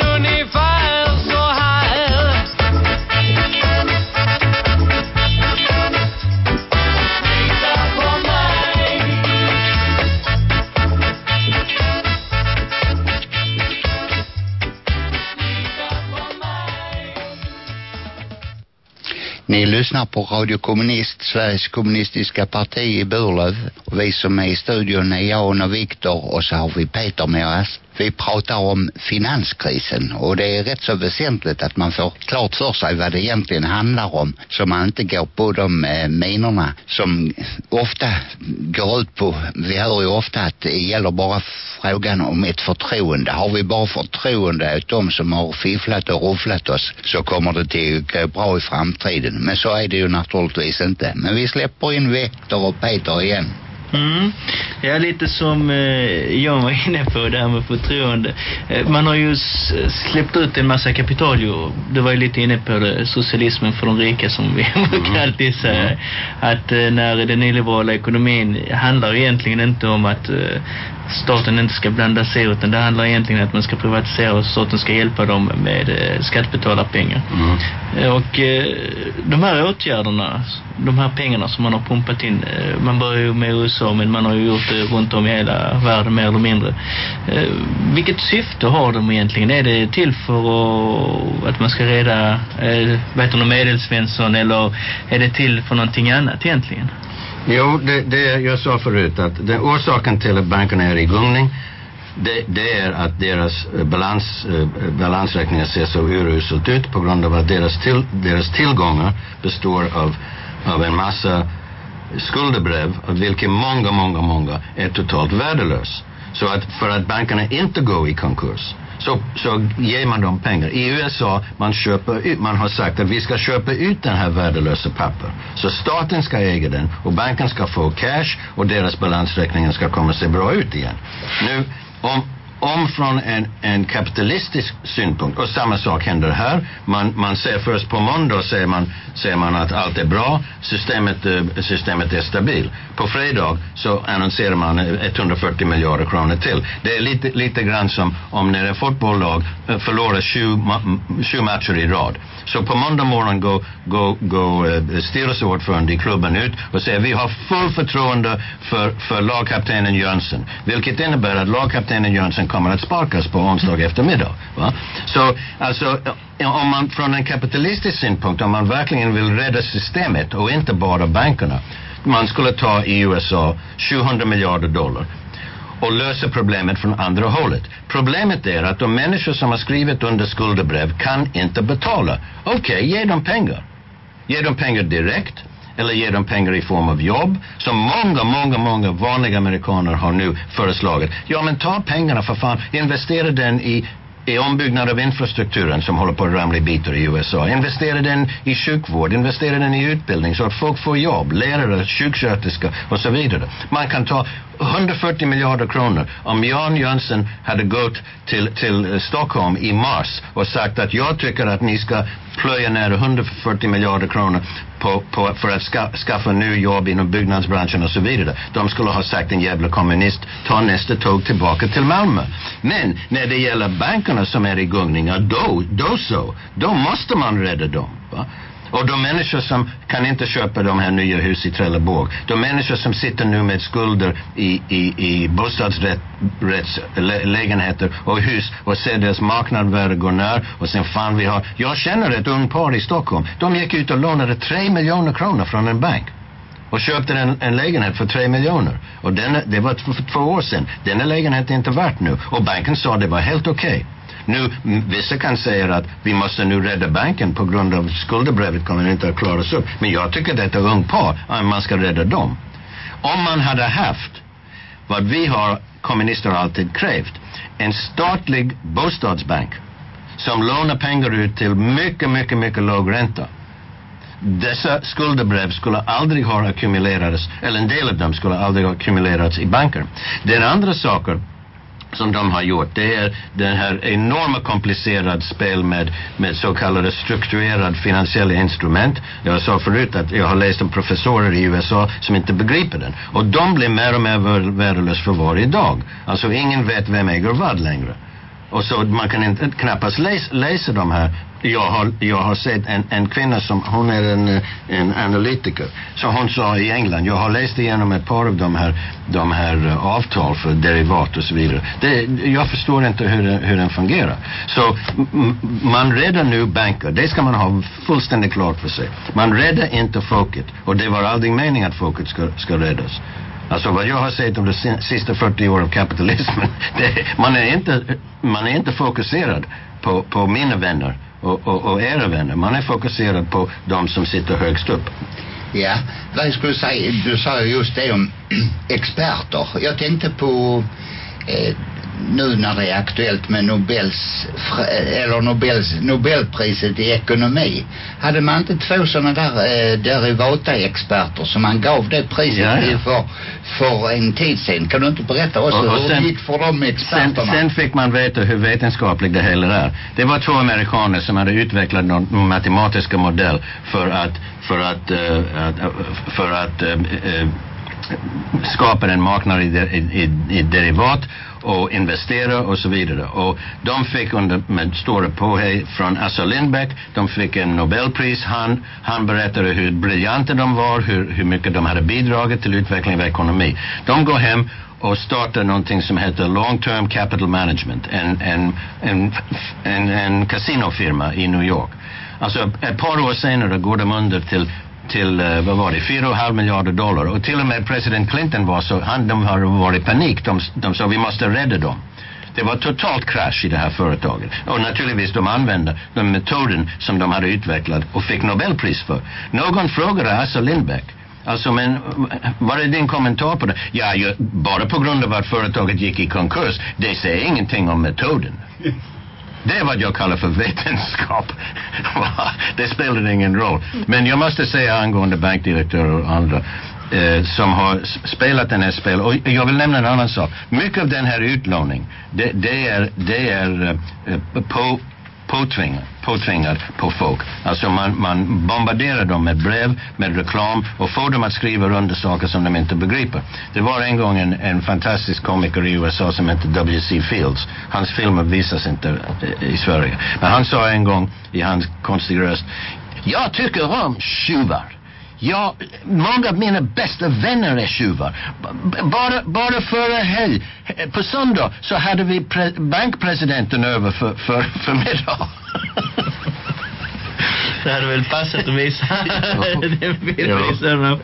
Lyssnar på Radio Kommunist, Sveriges kommunistiska parti i Burlöv. Och vi som är i studion är Jan och Viktor och så har vi Peter med oss. Vi pratar om finanskrisen och det är rätt så väsentligt att man får klart för sig vad det egentligen handlar om så man inte går på de eh, minorna som ofta går ut på, vi hör ju ofta att det gäller bara frågan om ett förtroende. Har vi bara förtroende åt de som har fifflat och rufflat oss så kommer det till att gå bra i framtiden. Men så är det ju naturligtvis inte. Men vi släpper in Viktor och Peter igen. Mm. Ja, lite som eh, Jan var inne på det här med förtroende. Eh, man har ju släppt ut en massa kapital ju. Du var ju lite inne på det, socialismen för de rika som vi brukar alltid säga. Att eh, när den nyliberala ekonomin handlar egentligen inte om att eh, staten inte ska blanda sig ut. Det handlar egentligen om att man ska privatisera och staten ska hjälpa dem med eh, skattebetalarpengar. Mm. Eh, Och eh, de här åtgärderna, de här pengarna som man har pumpat in, man börjar ju med USA men man har ju gjort det runt om i hela världen mer eller mindre. Vilket syfte har de egentligen? Är det till för att, man ska reda, heter det, Medelsvensson eller är det till för någonting annat egentligen? Jo, det, det jag sa förut att den orsaken till att bankerna är i gungning det, det är att deras eh, balans, eh, balansräkningar ser så uruselt ut på grund av att deras, till, deras tillgångar består av, av en massa skuldebrev av vilka många, många, många är totalt värdelös. Så att för att bankerna inte går i konkurs så, så ger man dem pengar. I USA man, köper ut, man har sagt att vi ska köpa ut den här värdelösa papper. Så staten ska äga den och banken ska få cash och deras balansräkningar ska komma se bra ut igen. Nu, om, om från en, en kapitalistisk synpunkt, och samma sak händer här, man, man ser först på måndag ser man, ser man att allt är bra, systemet, eh, systemet är stabil. På fredag så annonserar man 140 miljarder kronor till. Det är lite, lite grann som om när ett fotbollslag eh, förlorar sju, ma- sju matcher i rad. Så på måndag morgon går, går, går eh, styrelseordförande i klubben ut och säger vi har full förtroende för, för lagkaptenen Jönsson. Vilket innebär att lagkaptenen Jönsson kommer att sparkas på onsdag eftermiddag. Va? Så alltså om man från en kapitalistisk synpunkt, om man verkligen vill rädda systemet och inte bara bankerna. Man skulle ta i USA 700 miljarder dollar och lösa problemet från andra hållet. Problemet är att de människor som har skrivit under skuldebrev kan inte betala. Okej, ge dem pengar. Ge dem pengar direkt eller ge dem pengar i form av jobb som många, många, många vanliga amerikaner har nu föreslagit. Ja, men ta pengarna för fan, investera den i i ombyggnad av infrastrukturen som håller på att ramla i bitar i USA. Investera den i sjukvård, investera den i utbildning så att folk får jobb, lärare, sjuksköterska och så vidare. Man kan ta 140 miljarder kronor. Om Jan Jönsson hade gått till, till Stockholm i mars och sagt att jag tycker att ni ska plöja ner 140 miljarder kronor på, på, för att ska, skaffa ny jobb inom byggnadsbranschen och så vidare. De skulle ha sagt en jävla kommunist, ta nästa tåg tillbaka till Malmö. Men när det gäller bankerna som är i gungningar, då, då så, då måste man rädda dem. Va? Och de människor som kan inte köpa de här nya hus i Trelleborg, de människor som sitter nu med skulder i, i, i bostadsrättslägenheter och hus och ser deras marknadsvärde gå ner och sen fan vi har, jag känner ett ung par i Stockholm, de gick ut och lånade tre miljoner kronor från en bank och köpte en, en lägenhet för tre miljoner. Och den, det var för, för två år sedan. Denna lägenhet är inte värt nu. Och banken sa det var helt okej. Okay. Nu, vissa kan säga att vi måste nu rädda banken på grund av skuldebrevet kommer inte att klaras upp. Men jag tycker detta är ung par, att man ska rädda dem. Om man hade haft vad vi har kommunister alltid krävt, en statlig bostadsbank som lånar pengar ut till mycket, mycket, mycket låg ränta. Dessa skuldebrev skulle aldrig ha ackumulerats, eller en del av dem skulle aldrig ha ackumulerats i banker. Den andra saken som de har gjort, det är den här enorma komplicerad spel med, med så kallade strukturerade finansiella instrument. Jag sa förut att jag har läst om professorer i USA som inte begriper den. Och de blir mer och mer värdelös värdelösa för varje dag. Alltså ingen vet vem äger vad längre. Och så man kan inte, knappast läsa, läsa de här. Jag har, jag har sett en, en kvinna som, hon är en, en analytiker. Så hon sa i England, jag har läst igenom ett par av de här, de här avtal för derivat och så vidare. Det, jag förstår inte hur, den- hur den fungerar. Så man räddar nu banker, det ska man ha fullständigt klart för sig. Man räddar inte folket och det var aldrig meningen att folket ska, ska räddas. Alltså vad jag har sett under de sista 40 åren av kapitalismen, det, man, är inte, man är inte fokuserad på, på mina vänner och, och, och era vänner. Man är fokuserad på de som sitter högst upp. Ja, vad jag skulle säga, du sa just det om experter. Jag tänkte på eh, nu när det är aktuellt med Nobels, eller Nobels, Nobelpriset i ekonomi. Hade man inte två sådana där eh, derivata-experter som man gav det priset Ja, ja. för, för en tid sedan? Kan du inte berätta också Och- och hur sen- det gick för de Sen, experterna? sen fick man veta hur vetenskapligt det hela är. Det var två amerikaner som hade utvecklat någon matematiska modell för att, för att, eh, att, för att eh, eh, skapar en marknad i, i, i, i derivat och investera och så vidare. Och de fick under, med stora påhej från Assar Lindbeck, de fick en Nobelpris. Han, han berättade hur briljanta de var, hur, hur mycket de hade bidragit till utvecklingen av ekonomi. De går hem och startar någonting som heter Long Term Capital Management, en, en, en, en, en kasinofirma i New York. Alltså ett par år senare går de under till till, eh, vad var det, 4,5 miljarder dollar. Och till och med president Clinton var så, han, de har varit i panik. De, de sa vi måste rädda dem. Det var totalt krasch i det här företaget. Och naturligtvis de använde den metoden som de hade utvecklat och fick Nobelpris för. Någon frågade Assar Lindbeck. Alltså men vad är din kommentar på det? Ja, ju, bara på grund av att företaget gick i konkurs. Det säger ingenting om metoden. Det är vad jag kallar för vetenskap. det spelar ingen roll. Men jag måste säga angående bankdirektörer och andra eh, som har spelat den här spel. Och jag vill nämna en annan sak. Mycket av den här utlåning, det, det är, det är eh, eh på påtvingad, påtvingad på folk. Alltså man, man bombarderar dem med brev, med reklam och får dem att skriva under saker som de inte begriper. Det var en gång en, en fantastisk komiker i USA som hette W.C. Fields. Hans filmer visas inte eh, i Sverige. Men han sa en gång i hans konstiga röst, jag tycker om tjuvar. Ja, många av mina bästa vänner är tjuvar. Bara, bara förra helg, på söndag, så hade vi bankpresidenten över för, för, för middag. Det hade väl passat att visa ja.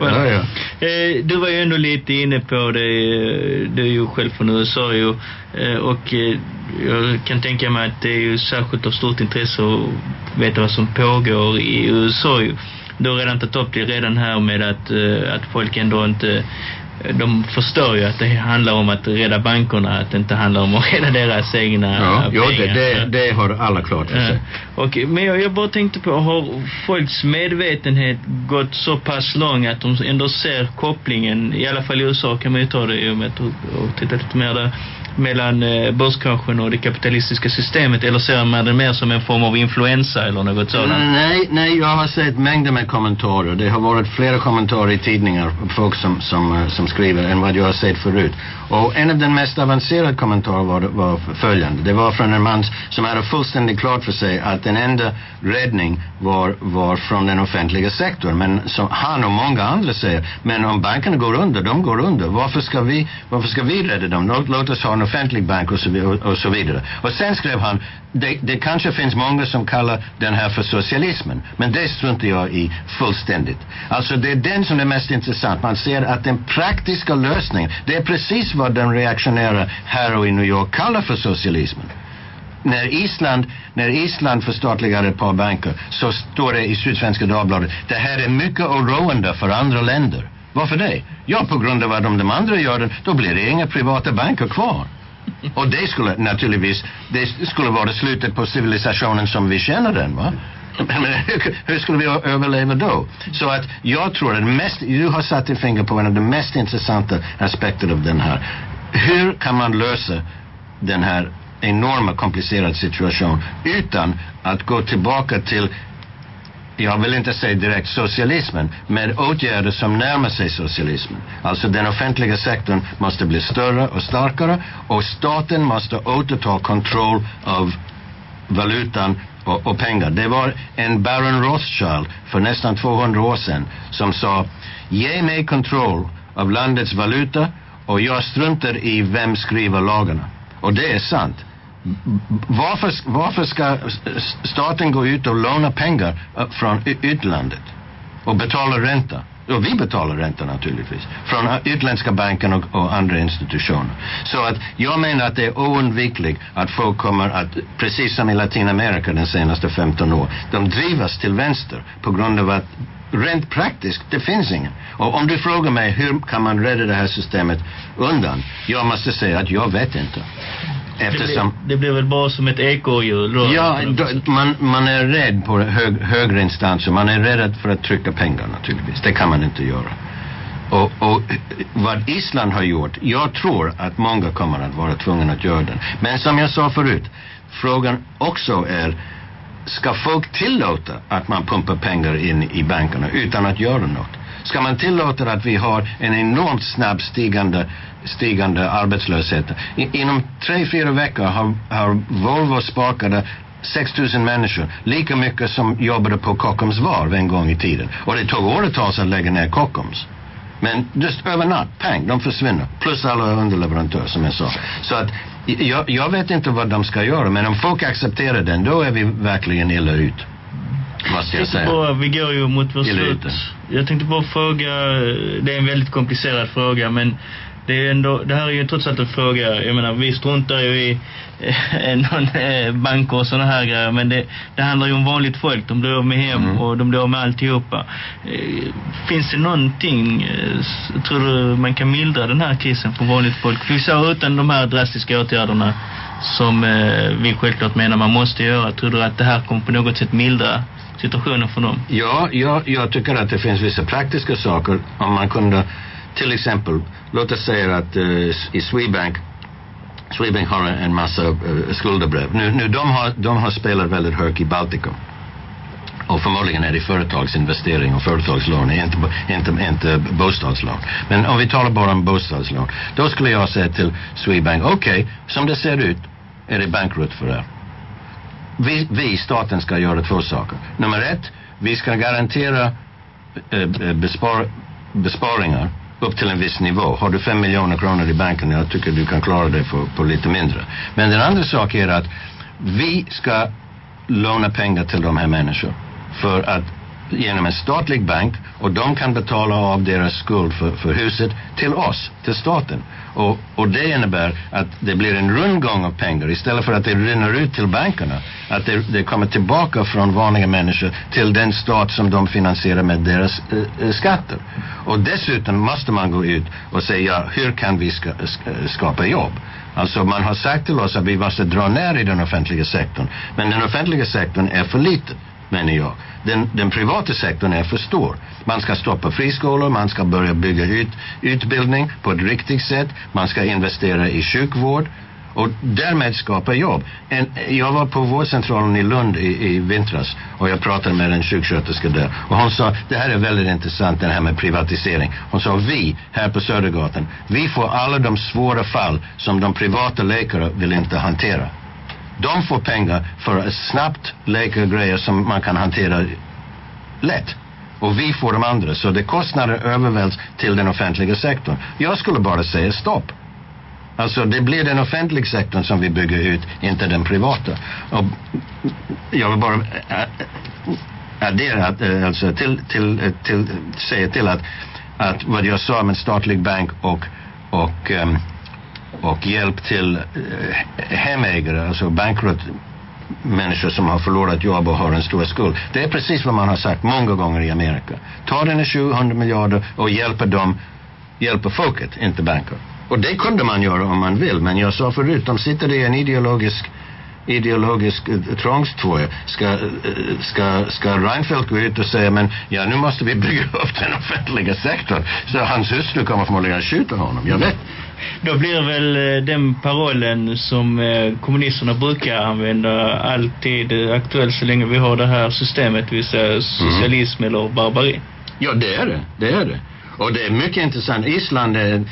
ja, ja. Eh, Du var ju ändå lite inne på det. Du är ju själv från USA ju. Eh, och eh, jag kan tänka mig att det är ju särskilt av stort intresse att veta vad som pågår i USA ju du har redan tagit upp det redan här med att, uh, att folk ändå inte de förstår ju att det handlar om att rädda bankerna, att det inte handlar om att rädda deras egna ja, pengar. Ja, det, det, det har alla klart för sig. Ja. Och, men jag, jag bara tänkte på, har folks medvetenhet gått så pass långt att de ändå ser kopplingen, i alla fall i USA kan man ju ta det i och med att och, och titta lite mer där, mellan eh, börskraschen och det kapitalistiska systemet eller ser man det mer som en form av influensa eller något sådant? Mm, nej, nej, jag har sett mängder med kommentarer. Det har varit flera kommentarer i tidningar, folk som, som, eh, som skriver än vad jag har sett förut. Och en av den mest avancerade kommentarerna var, var följande. Det var från en man som hade fullständigt klart för sig att den enda räddning var, var från den offentliga sektorn. Men som han och många andra säger, men om bankerna går under, de går under. Varför ska vi, varför ska vi rädda dem? Låt, låt oss ha en offentlig bank och så, och, och så vidare. Och sen skrev han, det, det kanske finns många som kallar den här för socialismen. Men det struntar jag i fullständigt. Alltså det är den som är mest intressant. Man ser att den praktiska lösningen, det är precis vad den reaktionära här och i New York kallar för socialismen. När Island, när Island förstatligade ett par banker så står det i Sydsvenska Dagbladet det här är mycket oroande för andra länder. Varför det? Ja, på grund av att om de andra gör det, då blir det inga privata banker kvar. Och det skulle naturligtvis, det skulle vara slutet på civilisationen som vi känner den, va? Men hur, hur skulle vi överleva då? Så att jag tror att mest, du har satt din finger på en av de mest intressanta aspekterna av den här. Hur kan man lösa den här enorma komplicerade situation utan att gå tillbaka till jag vill inte säga direkt socialismen, med åtgärder som närmar sig socialismen. Alltså den offentliga sektorn måste bli större och starkare och staten måste återta kontroll av valutan och, och, pengar. Det var en Baron Rothschild för nästan 200 år sedan som sa ge mig kontroll av landets valuta och jag struntar i vem skriver lagarna. Och det är sant. Varför, varför ska staten gå ut och låna pengar eh, från utlandet och betala ränta? Och vi betalar ränta naturligtvis. Från utländska banker och, och, andra institutioner. Så att jag menar att det är oundvikligt att folk kommer att, precis som i Latinamerika de senaste 15 år, de drivas till vänster på grund av att rent praktiskt, det finns ingen. Och om du frågar mig hur kan man rädda det här systemet undan? Jag måste säga att jag vet inte. Eftersom, det, blir, det blir väl bara som ett ekorrhjul då? Ja, då, man, man är rädd på hög, högre instanser. Man är rädd för att trycka pengar naturligtvis. Det kan man inte göra. Och, och vad Island har gjort, jag tror att många kommer att vara tvungna att göra det. Men som jag sa förut, frågan också är, ska folk tillåta att man pumpar pengar in i bankerna utan att göra något? Ska man tillåta att vi har en enormt snabbt stigande, stigande arbetslöshet? I, inom tre, fyra veckor har, har Volvo sparkade 6 000 människor, lika mycket som jobbade på Kockums varv en gång i tiden. Och det tog åratal att lägga ner Kockums. Men just över natt, pang, de försvinner. Plus alla underleverantörer som jag sa. Så att jag, jag vet inte vad de ska göra, men om folk accepterar den, då är vi verkligen illa ut. Måste jag säga. På, vi går ju mot vår Illa slut. Jag tänkte bara fråga, det är en väldigt komplicerad fråga men det, är ändå, det här är ju trots allt en fråga, jag menar vi struntar ju i eh, någon, eh, banker och sådana här grejer men det, det handlar ju om vanligt folk, de blir av med hem Mm. och de blir av med alltihopa. Eh, finns det någonting, eh, tror du man kan mildra den här krisen för vanligt folk? För vi sa utan de här drastiska åtgärderna som eh, vi självklart menar man måste göra, tror du att det här kommer på något sätt mildra situationen för dem? Ja, jag, jag tycker att det finns vissa praktiska saker. Om man kunde, till exempel, låt oss säga att uh, i Swedbank Swedbank har en, massa uh, skuldebrev. Nu, nu de, har, de har spelat väldigt högt i Baltikum. Och förmodligen är det företagsinvestering och företagslån, inte, inte, inte bostadslån. Men om vi talar bara om bostadslån. Då skulle jag säga till Swedbank, okej, som det ser ut är det bankrutt för er. Vi, vi, staten, ska göra två saker. Nummer ett, vi ska garantera eh, eh, bespar, besparingar upp till en viss nivå. Har du fem miljoner kronor i banken, jag tycker du kan klara det för, på lite mindre. Men den andra saken är att vi ska låna pengar till de här människorna för att genom en statlig bank och de kan betala av deras skuld för, för huset till oss, till staten. Och, och det innebär att det blir en rundgång av pengar istället för att det rinner ut till bankerna. Att det, det kommer tillbaka från vanliga människor till den stat som de finansierar med deras eh, eh skatter. Och dessutom måste man gå ut och säga, ja, hur kan vi ska, eh, skapa jobb? Alltså man har sagt till oss att vi måste dra ner i den offentliga sektorn. Men den offentliga sektorn är för liten, menar jag. Den, den privata sektorn är för stor. Man ska stoppa friskolor, man ska börja bygga ut utbildning på ett riktigt sätt. Man ska investera i sjukvård och därmed skapa jobb. En, jag var på vårdcentralen i Lund i, i vintras och jag pratade med en sjuksköterska där och hon sa, det här är väldigt intressant det här med privatisering. Hon sa, vi här på Södergatan, vi får alla de svåra fall som de privata läkare vill inte hantera. De får pengar för att snabbt läka grejer som man kan hantera lätt. Och vi får de andra. Så det kostnader övervälts till den offentliga sektorn. Jag skulle bara säga stopp. Alltså det blir den offentliga sektorn som vi bygger ut, inte den privata. Och jag vill bara eh, addera, eh, alltså till, till, eh, till, säga till att, att vad jag sa om en statlig bank och, och, um, och hjälp till eh, hemägare, alltså bankrutt människor som har förlorat jobb och har en stor skuld. Det är precis vad man har sagt många gånger i Amerika. Ta den 700 miljarder och hjälpa dem, hjälpa folket, inte banker. Och det kunde man göra om man vill, men jag sa förut, de sitter i en ideologisk ideologisk eh. Ska, eh, ska, ska Reinfeldt gå ut och säga men ja nu måste vi bygga upp den offentliga sektorn. Så hans hustru kommer förmodligen att skjuta honom. Jag vet. Då blir väl eh, den parollen som eh, kommunisterna brukar använda alltid eh, aktuell så länge vi har det här systemet, det vill säga socialism eller barbari. Ja, det är det. Det är det. Och det är mycket intressant. Island är,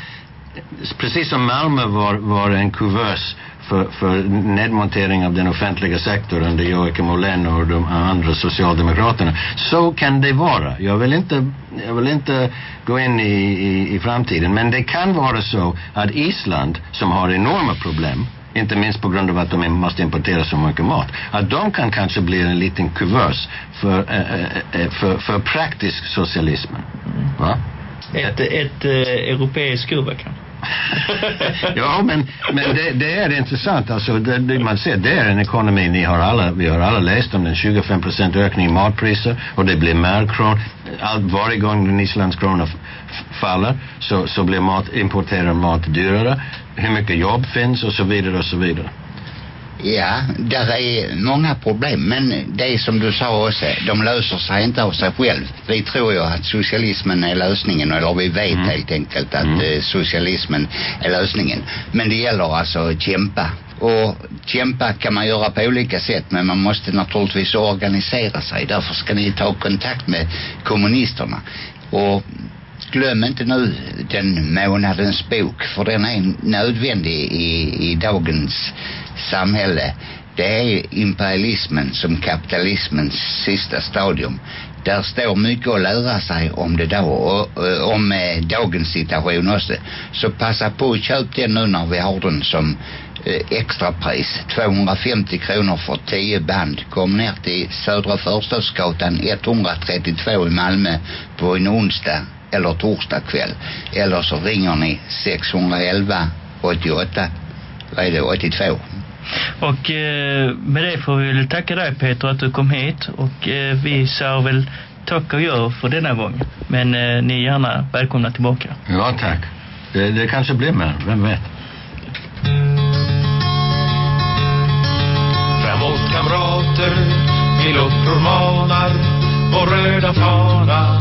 precis som Malmö var, var en kuvös för, för nedmontering av den offentliga sektorn under Joakim Ollén och de andra socialdemokraterna. Så kan det vara. Jag vill inte, jag vill inte gå in i, i, i framtiden. Men det kan vara så att Island, som har enorma problem, inte minst på grund av att de måste importera så mycket mat, att de kan kanske bli en liten kuvös för, äh, för, för praktisk socialism. Va? Ett, ett eh, europeiskt Kuba kanske ja, men, men det, det är intressant. Alltså, det, det man ser, det är en ekonomi. Ni har alla, vi har alla läst om den 25 procent ökning i matpriser och det blir mer kron. Allt, varje gång den isländska kronan faller så, så blir mat, importerad mat dyrare. Hur mycket jobb finns och så vidare och så vidare. Ja, där är många problem. Men det är som du sa också, de löser sig inte av sig själv. Vi tror ju att socialismen är lösningen, eller vi vet Mm. helt enkelt att Mm. eh, socialismen är lösningen. Men det gäller alltså att kämpa. Och kämpa kan man göra på olika sätt, men man måste naturligtvis organisera sig. Därför ska ni ta kontakt med kommunisterna. Och glöm inte nu den månadens bok för den är nödvändig i, i dagens samhälle. Det är imperialismen som kapitalismens sista stadium. Där står mycket att lära sig om det då och, och om eh, dagens situation också. Så passa på att köp den nu när vi har den som eh, extrapris. 250 kronor för 10 band. Kom ner till Södra Förstadsgatan 132 i Malmö på en onsdag eller torsdag kväll. Eller så ringer ni 611 88 vad är det, 82. Och eh, med det får vi väl tacka dig Peter att du kom hit och eh, vi säger väl tack och gör för denna gång. Men eh, ni är gärna välkomna tillbaka. Ja, tack. Det, det kanske blir mer, vem vet? Framåt kamrater, vi luppror manar vår röda fana,